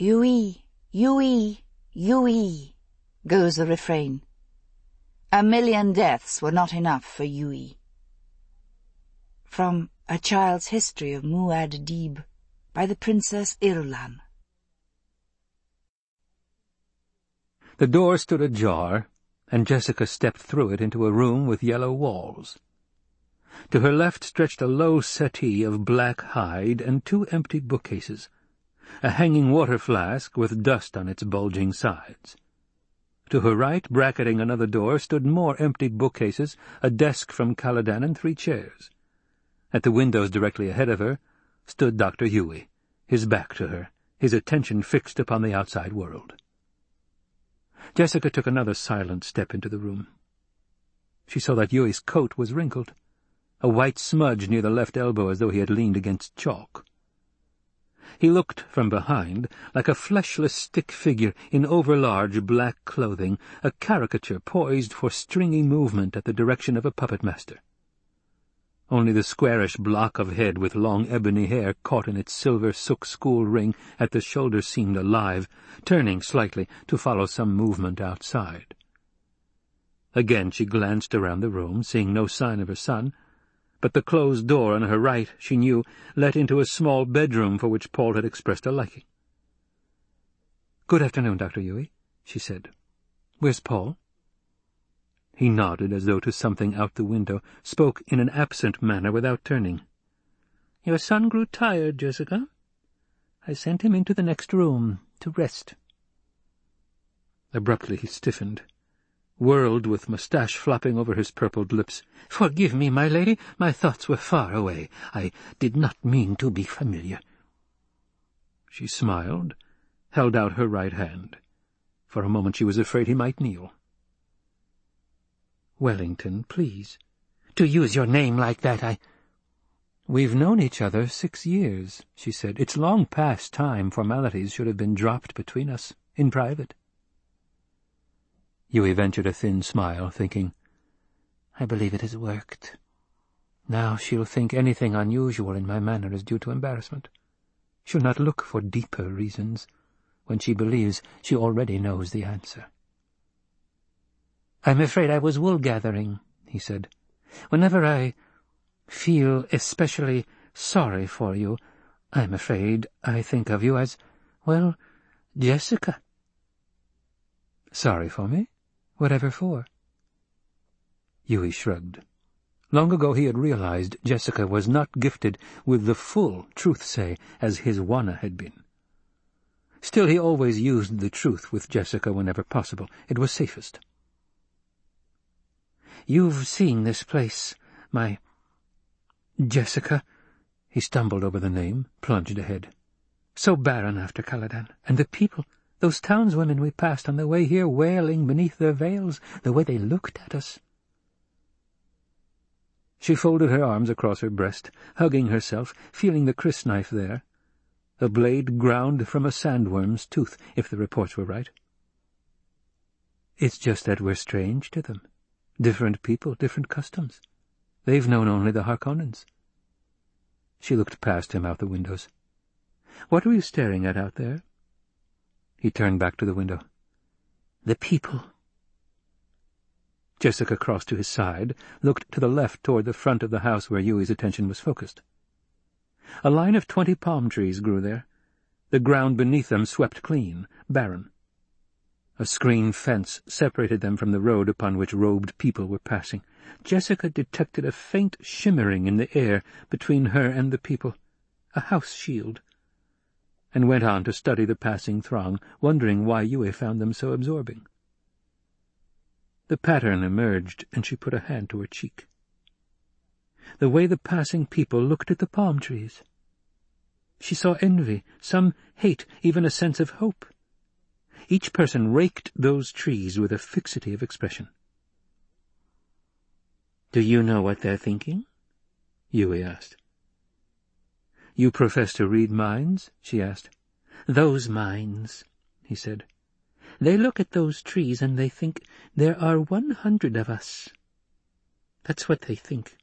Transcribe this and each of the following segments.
Yueh, Yueh, Yueh, goes the refrain. A million deaths were not enough for Yueh. From A Child's History of Muad Muad'Dib by the Princess Irulan. The door stood ajar, and Jessica stepped through it into a room with yellow walls. To her left stretched a low settee of black hide and two empty bookcases, a hanging water flask with dust on its bulging sides. To her right, bracketing another door, stood more empty bookcases, a desk from Caladan, and three chairs. At the windows directly ahead of her stood Dr. Yueh, his back to her, his attention fixed upon the outside world. Jessica took another silent step into the room. She saw that Yueh's coat was wrinkled, a white smudge near the left elbow as though he had leaned against chalk. He looked from behind like a fleshless stick figure in overlarge black clothing, a caricature poised for stringy movement at the direction of a puppet master. Only the squarish block of head with long ebony hair caught in its silver Suk School ring at the shoulder seemed alive, turning slightly to follow some movement outside. Again she glanced around the room, seeing no sign of her son, but the closed door on her right, she knew, led into a small bedroom for which Paul had expressed a liking. "'Good afternoon, Dr. Yueh,' she said. "'Where's Paul?' He nodded as though to something out the window, spoke in an absent manner without turning. "'Your son grew tired, Jessica. I sent him into the next room to rest.' Abruptly he stiffened, whirled with moustache flopping over his purpled lips. "'Forgive me, my lady. My thoughts were far away. I did not mean to be familiar.' She smiled, held out her right hand. For a moment she was afraid he might kneel. Wellington, please. To use your name like that, I— We've known each other six years, she said. It's long past time formalities should have been dropped between us, in private. Yueh ventured a thin smile, thinking, I believe it has worked. Now she'll think anything unusual in my manner is due to embarrassment. She'll not look for deeper reasons, when she believes she already knows the answer. I'm afraid I was wool-gathering, he said. Whenever I feel especially sorry for you, I'm afraid I think of you as, well, Jessica. Sorry for me? Whatever for? Yueh shrugged. Long ago he had realized Jessica was not gifted with the full truth-say as his Wanna had been. Still, he always used the truth with Jessica whenever possible. It was safest. You've seen this place, my... Jessica. He stumbled over the name, plunged ahead. So barren after Caladan. And the people, those townswomen we passed on the way here wailing beneath their veils, the way they looked at us. She folded her arms across her breast, hugging herself, feeling the crysknife there. A blade ground from a sandworm's tooth, if the reports were right. It's just that we're strange to them. Different people, different customs. They've known only the Harkonnens. She looked past him out the windows. What were you staring at out there? He turned back to the window. The people. Jessica crossed to his side, looked to the left toward the front of the house where Yueh's attention was focused. A line of twenty palm trees grew there. The ground beneath them swept clean, barren. A screen fence separated them from the road upon which robed people were passing. Jessica detected a faint shimmering in the air between her and the people, a house shield, and went on to study the passing throng, wondering why Yueh found them so absorbing. The pattern emerged, and she put a hand to her cheek. The way the passing people looked at the palm trees. She saw envy, some hate, even a sense of hope. Each person raked those trees with a fixity of expression. "'Do you know what they're thinking?' Yueh asked. "'You profess to read minds?' she asked. "'Those minds,' he said. "'They look at those trees and they think there are one hundred of us. That's what they think.'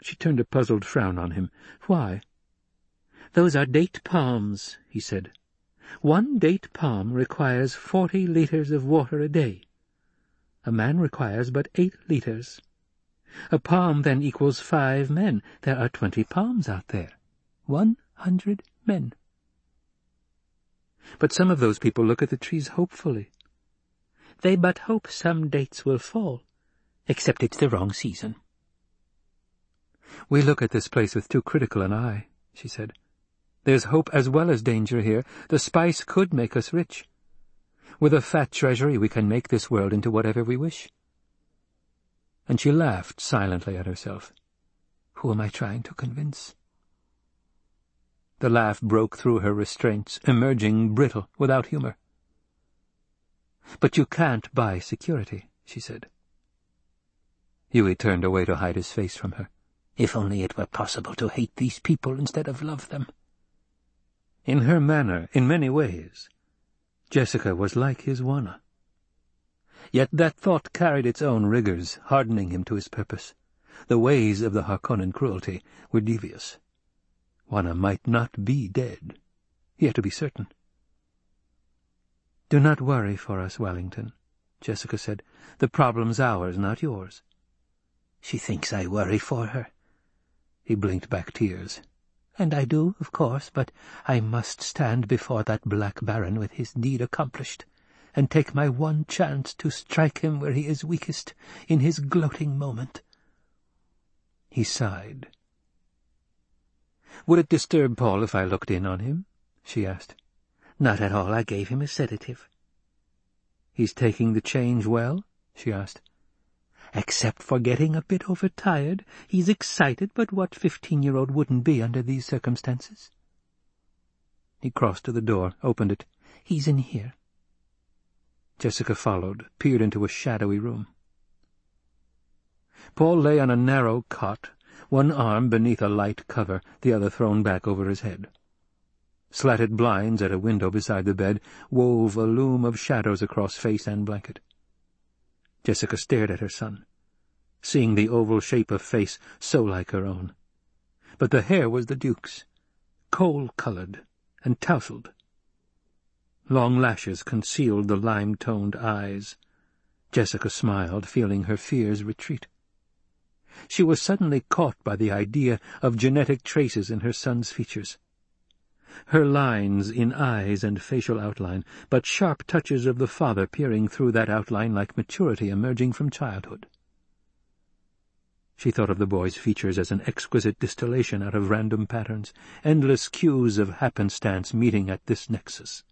She turned a puzzled frown on him. "'Why?' Those are date palms, he said. One date palm requires forty litres of water a day. A man requires but eight litres. A palm then equals five men. There are twenty palms out there. One hundred men. But some of those people look at the trees hopefully. They but hope some dates will fall, except it's the wrong season. We look at this place with too critical an eye, she said. There's hope as well as danger here. The spice could make us rich. With a fat treasury we can make this world into whatever we wish. And she laughed silently at herself. Who am I trying to convince? The laugh broke through her restraints, emerging brittle, without humour. But you can't buy security, she said. Yueh turned away to hide his face from her. If only it were possible to hate these people instead of love them. In her manner, in many ways, Jessica was like his Wanna. Yet that thought carried its own rigours, hardening him to his purpose. The ways of the Harkonnen cruelty were devious. Wanna might not be dead. He had to be certain. "'Do not worry for us, Wellington,' Jessica said. "'The problem's ours, not yours.' "'She thinks I worry for her.' He blinked back tears. "'And I do, of course, but I must stand before that Black Baron with his deed accomplished, and take my one chance to strike him where he is weakest, in his gloating moment.' He sighed. "'Would it disturb Paul if I looked in on him?' she asked. "'Not at all. I gave him a sedative.' "'He's taking the change well?' she asked. Except for getting a bit overtired, he's excited, but what fifteen-year-old wouldn't be under these circumstances? He crossed to the door, opened it. He's in here. Jessica followed, peered into a shadowy room. Paul lay on a narrow cot, one arm beneath a light cover, the other thrown back over his head. Slatted blinds at a window beside the bed wove a loom of shadows across face and blanket. Jessica stared at her son, seeing the oval shape of face so like her own. But the hair was the Duke's, coal-coloured and tousled. Long lashes concealed the lime-toned eyes. Jessica smiled, feeling her fears retreat. She was suddenly caught by the idea of genetic traces in her son's features her lines in eyes and facial outline, but sharp touches of the father peering through that outline like maturity emerging from childhood. She thought of the boy's features as an exquisite distillation out of random patterns, endless queues of happenstance meeting at this nexus.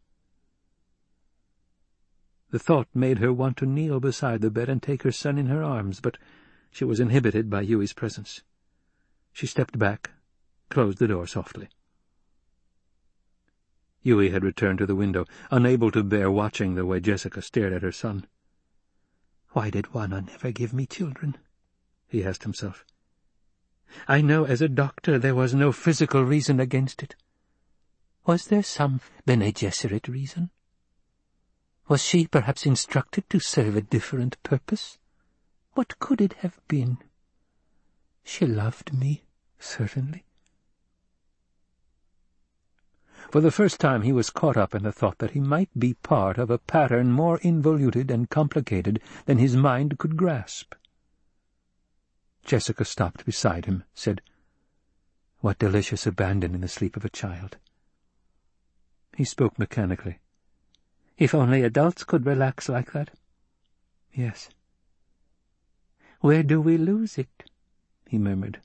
The thought made her want to kneel beside the bed and take her son in her arms, but she was inhibited by Yueh's presence. She stepped back, closed the door softly. Yueh had returned to the window, unable to bear watching the way Jessica stared at her son. Why did Wanna never give me children? he asked himself. I know as a doctor there was no physical reason against it. Was there some Bene Gesserit reason? Was she perhaps instructed to serve a different purpose? What could it have been? She loved me, certainly. For the first time he was caught up in the thought that he might be part of a pattern more involuted and complicated than his mind could grasp. Jessica stopped beside him, said, What delicious abandon in the sleep of a child. He spoke mechanically. If only adults could relax like that. Yes. Where do we lose it? he murmured.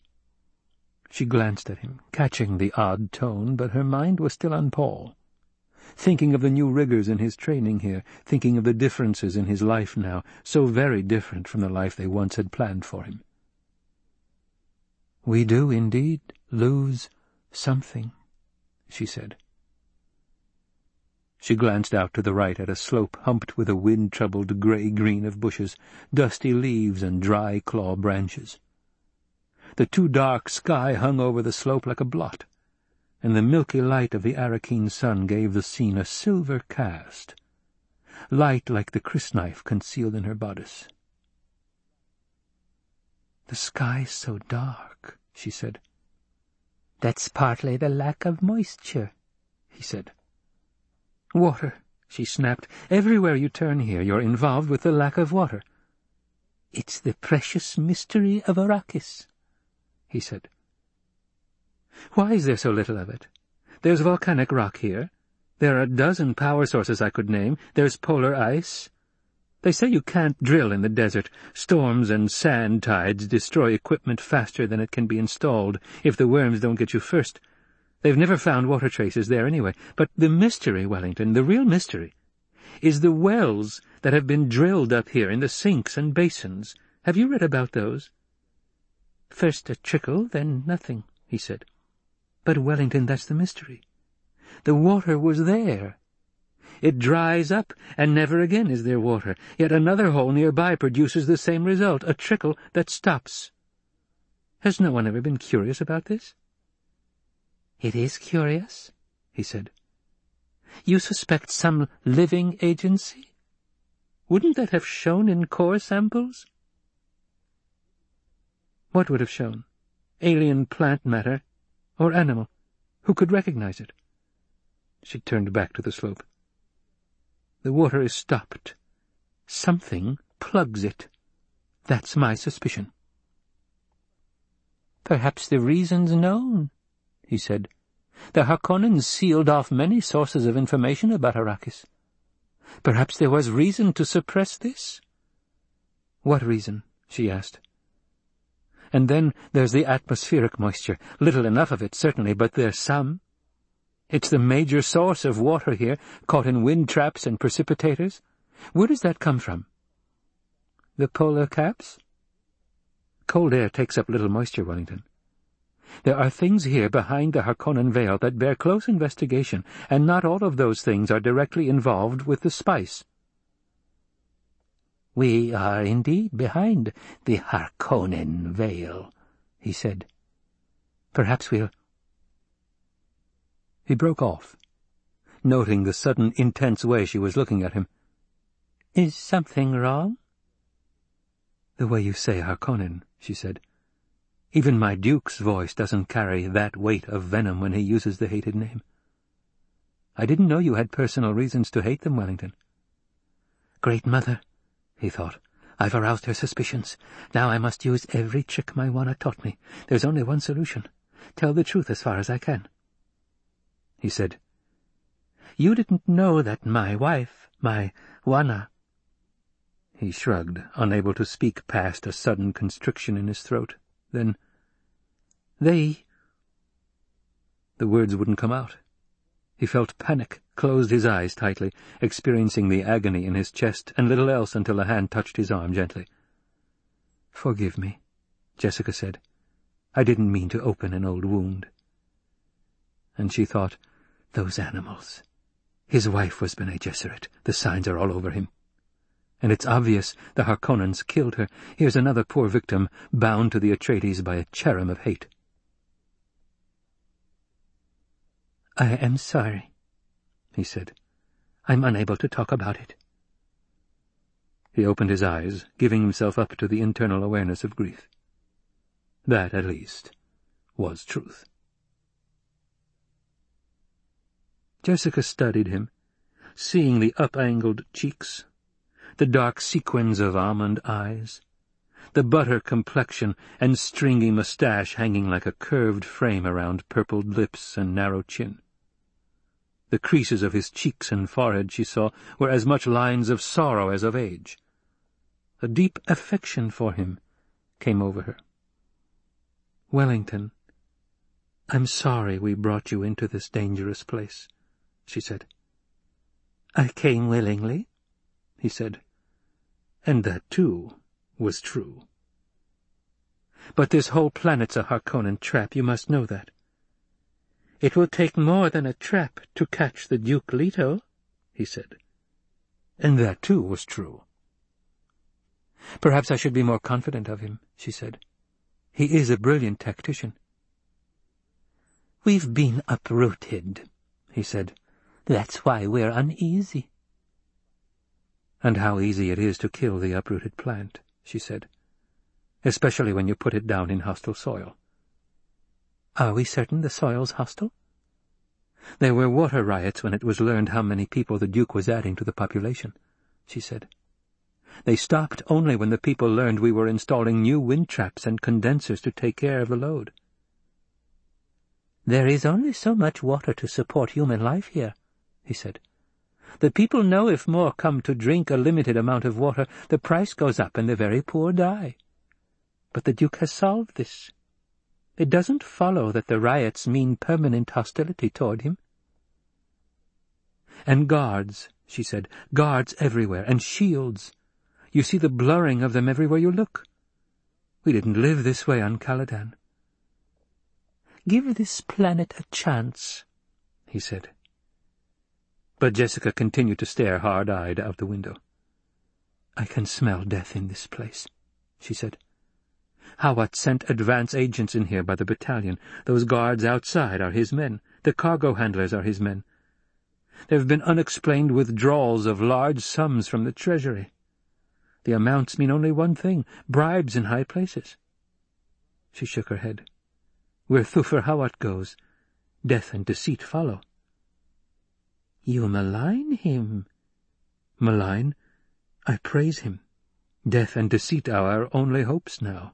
She glanced at him, catching the odd tone, but her mind was still on Paul. Thinking of the new rigours in his training here, thinking of the differences in his life now, so very different from the life they once had planned for him. "We do indeed lose something," she said. She glanced out to the right at a slope humped with a wind-troubled grey-green of bushes, dusty leaves and dry claw branches. The too dark sky hung over the slope like a blot, and the milky light of the Arrakeen sun gave the scene a silver cast, light like the crysknife concealed in her bodice. "The sky's so dark," she said. That's partly the lack of moisture, he said. Water, she snapped. Everywhere you turn here, you're involved with the lack of water. It's the precious mystery of Arrakis, he said. Why is there so little of it? There's volcanic rock here. There are a dozen power sources I could name. There's polar ice. They say you can't drill in the desert. Storms and sand tides destroy equipment faster than it can be installed if the worms don't get you first. They've never found water traces there anyway. But the mystery, Wellington, the real mystery, is the wells that have been drilled up here in the sinks and basins. Have you read about those? First a trickle, then nothing, he said. But, Wellington, that's the mystery. The water was there. It dries up, and never again is there water. Yet another hole nearby produces the same result, a trickle that stops. Has no one ever been curious about this? It is curious, he said. You suspect some living agency? Wouldn't that have shown in core samples? What would have shown? Alien plant matter? Or animal? Who could recognize it? She turned back to the slope. The water is stopped. Something plugs it. That's my suspicion. Perhaps the reason's known, he said. The Harkonnens sealed off many sources of information about Arrakis. Perhaps there was reason to suppress this? What reason? she asked. And then there's the atmospheric moisture. Little enough of it, certainly, but there's some. It's the major source of water here, caught in wind traps and precipitators. Where does that come from? The polar caps? Cold air takes up little moisture, Wellington. There are things here behind the Harkonnen veil that bear close investigation, and not all of those things are directly involved with the spice. We are indeed behind the Harkonnen veil, he said. Perhaps we'll he broke off, noting the sudden intense way she was looking at him. Is something wrong? The way you say Harkonnen, she said. Even my Duke's voice doesn't carry that weight of venom when he uses the hated name. I didn't know you had personal reasons to hate them, Wellington. Great Mother, he thought. I've aroused her suspicions. Now I must use every trick my Wanna taught me. There's only one solution. Tell the truth as far as I can he said. You didn't know that my wife, my Wanna... He shrugged, unable to speak past a sudden constriction in his throat. Then, they... The words wouldn't come out. He felt panic, closed his eyes tightly, experiencing the agony in his chest, and little else until a hand touched his arm gently. "'Forgive me,' Jessica said. "'I didn't mean to open an old wound.' And she thought, those animals. His wife was Bene Gesserit. The signs are all over him. And it's obvious the Harkonnens killed her. Here's another poor victim, bound to the Atreides by a cherem of hate. I am sorry, he said. I'm unable to talk about it. He opened his eyes, giving himself up to the internal awareness of grief. That, at least, was truth. Jessica studied him, seeing the up-angled cheeks, the dark sequins of almond eyes, the butter complexion and stringy moustache hanging like a curved frame around purpled lips and narrow chin. The creases of his cheeks and forehead, she saw, were as much lines of sorrow as of age. A deep affection for him came over her. Wellington, I'm sorry we brought you into this dangerous place she said. I came willingly, he said. And that, too, was true. But this whole planet's a Harkonnen trap, you must know that. It will take more than a trap to catch the Duke Leto, he said. And that, too, was true. Perhaps I should be more confident of him, she said. He is a brilliant tactician. We've been uprooted, he said. That's why we're uneasy. And how easy it is to kill the uprooted plant, she said, especially when you put it down in hostile soil. Are we certain the soil's hostile? There were water riots when it was learned how many people the Duke was adding to the population, she said. They stopped only when the people learned we were installing new wind traps and condensers to take care of the load. There is only so much water to support human life here, he said. The people know if more come to drink a limited amount of water, the price goes up and the very poor die. But the Duke has solved this. It doesn't follow that the riots mean permanent hostility toward him. And guards, she said, guards everywhere, and shields. You see the blurring of them everywhere you look. We didn't live this way on Caladan. Give this planet a chance, he said. But Jessica continued to stare hard-eyed out the window. I can smell death in this place, she said. Hawat sent advance agents in here by the battalion. Those guards outside are his men. The cargo handlers are his men. There have been unexplained withdrawals of large sums from the treasury. The amounts mean only one thing, bribes in high places. She shook her head. Where Thufir Hawat goes, death and deceit follow. You malign him. Malign? I praise him. Death and deceit are our only hopes now.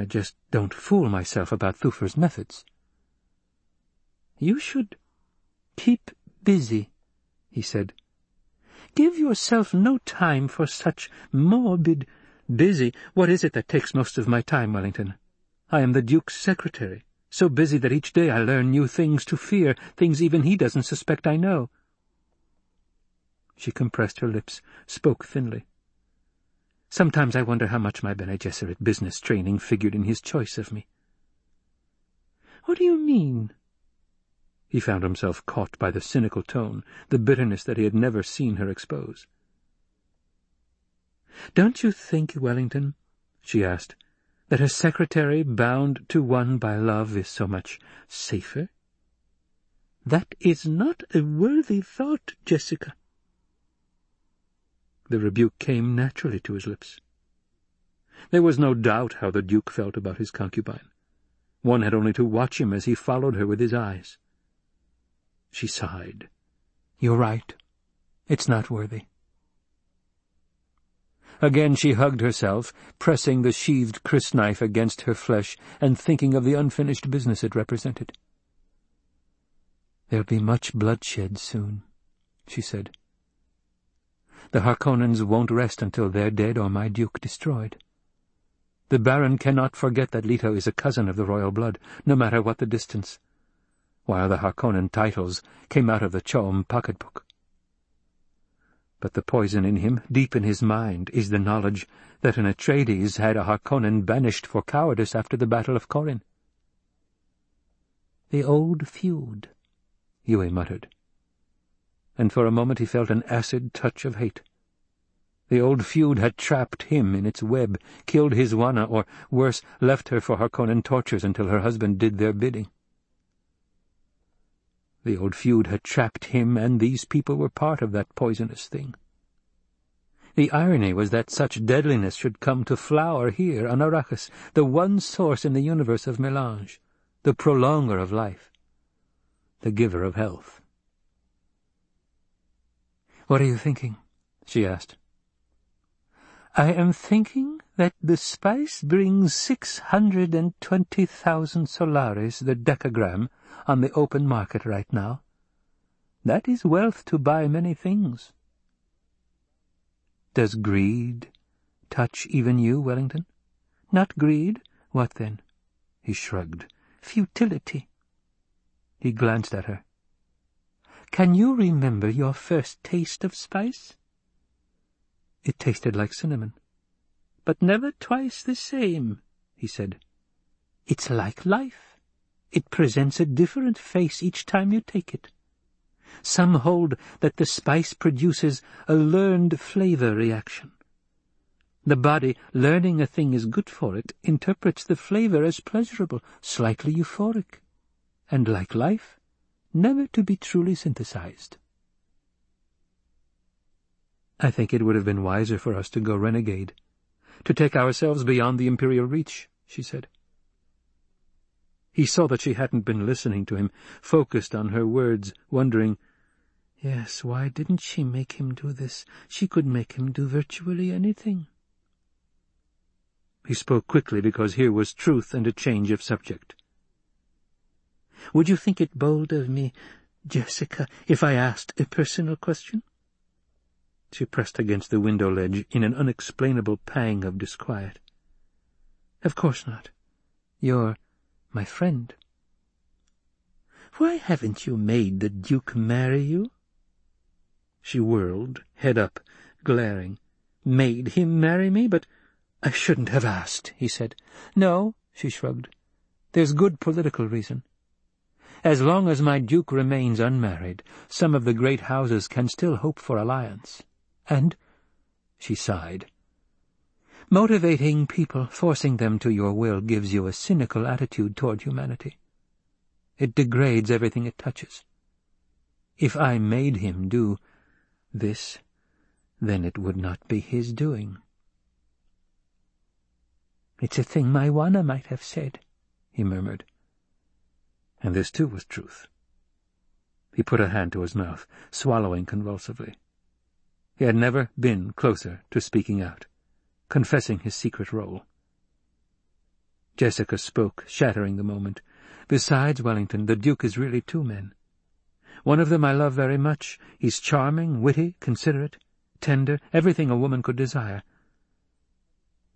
I just don't fool myself about Thufir's methods. You should keep busy, he said. Give yourself no time for such morbid... Busy? What is it that takes most of my time, Wellington? I am the Duke's secretary so busy that each day I learn new things to fear, things even he doesn't suspect I know. She compressed her lips, spoke thinly. Sometimes I wonder how much my Bene Gesserit business training figured in his choice of me. What do you mean? He found himself caught by the cynical tone, the bitterness that he had never seen her expose. Don't you think, Wellington, she asked, that a secretary bound to one by love is so much safer? That is not a worthy thought, Jessica. The rebuke came naturally to his lips. There was no doubt how the Duke felt about his concubine. One had only to watch him as he followed her with his eyes. She sighed. You're right. It's not worthy. Again she hugged herself, pressing the sheathed crysknife against her flesh and thinking of the unfinished business it represented. There'll be much bloodshed soon, she said. The Harkonnens won't rest until they're dead or my duke destroyed. The Baron cannot forget that Leto is a cousin of the royal blood, no matter what the distance, while the Harkonnen titles came out of the CHOAM pocketbook. But the poison in him, deep in his mind, is the knowledge that an Atreides had a Harkonnen banished for cowardice after the Battle of Corin. The old feud, Yueh muttered. And for a moment he felt an acid touch of hate. The old feud had trapped him in its web, killed his Wanna, or, worse, left her for Harkonnen tortures until her husband did their bidding. The old feud had trapped him, and these people were part of that poisonous thing. The irony was that such deadliness should come to flower here on Arrakis, the one source in the universe of melange, the prolonger of life, the giver of health. "'What are you thinking?' she asked. "'I am thinking that the spice brings six hundred and twenty thousand solaris the decagram on the open market right now. That is wealth to buy many things. Does greed touch even you, Wellington? Not greed? What then? He shrugged. Futility. He glanced at her. Can you remember your first taste of spice? It tasted like cinnamon. But never twice the same, he said. It's like life. It presents a different face each time you take it. Some hold that the spice produces a learned flavor reaction. The body, learning a thing is good for it, interprets the flavor as pleasurable, slightly euphoric, and like life, never to be truly synthesized. I think it would have been wiser for us to go renegade, to take ourselves beyond the Imperial reach, she said. He saw that she hadn't been listening to him, focused on her words, wondering, Yes, why didn't she make him do this? She could make him do virtually anything. He spoke quickly because here was truth and a change of subject. Would you think it bold of me, Jessica, if I asked a personal question? She pressed against the window ledge in an unexplainable pang of disquiet. Of course not. You're my friend. Why haven't you made the Duke marry you? She whirled, head up, glaring. Made him marry me? But I shouldn't have asked, he said. No, she shrugged. There's good political reason. As long as my duke remains unmarried, some of the great houses can still hope for alliance. And, she sighed, motivating people, forcing them to your will, gives you a cynical attitude toward humanity. It degrades everything it touches. If I made him do this, then it would not be his doing. It's a thing my Wanna might have said, he murmured. And this too was truth. He put a hand to his mouth, swallowing convulsively. He had never been closer to speaking out, confessing his secret role. Jessica spoke, shattering the moment. Besides Wellington, the Duke is really two men. One of them I love very much. He's charming, witty, considerate, tender, everything a woman could desire.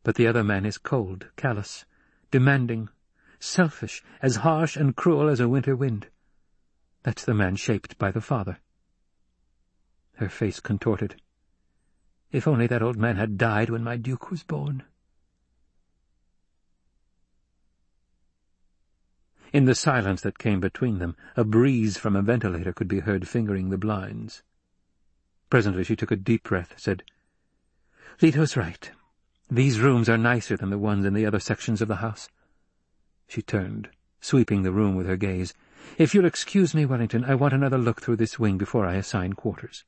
But the other man is cold, callous, demanding, selfish, as harsh and cruel as a winter wind. That's the man shaped by the father. Her face contorted. If only that old man had died when my duke was born. In the silence that came between them, a breeze from a ventilator could be heard fingering the blinds. Presently she took a deep breath, said, Leto's right. These rooms are nicer than the ones in the other sections of the house. She turned, sweeping the room with her gaze. If you'll excuse me, Wellington, I want another look through this wing before I assign quarters.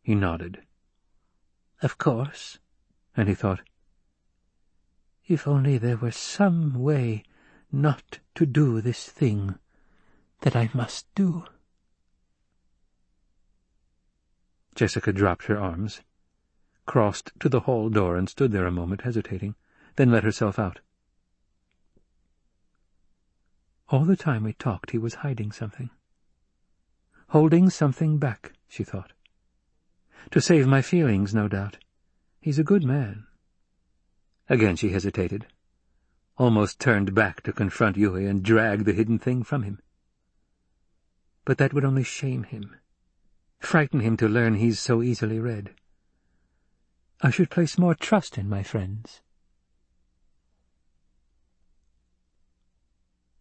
He nodded. Of course. And he thought, if only there were some way not to do this thing that I must do. Jessica dropped her arms, crossed to the hall door and stood there a moment, hesitating, then let herself out. All the time we talked he was hiding something. Holding something back, she thought. To save my feelings, no doubt. He's a good man. Again she hesitated, almost turned back to confront Yueh and drag the hidden thing from him. But that would only shame him, frighten him to learn he's so easily read. I should place more trust in my friends,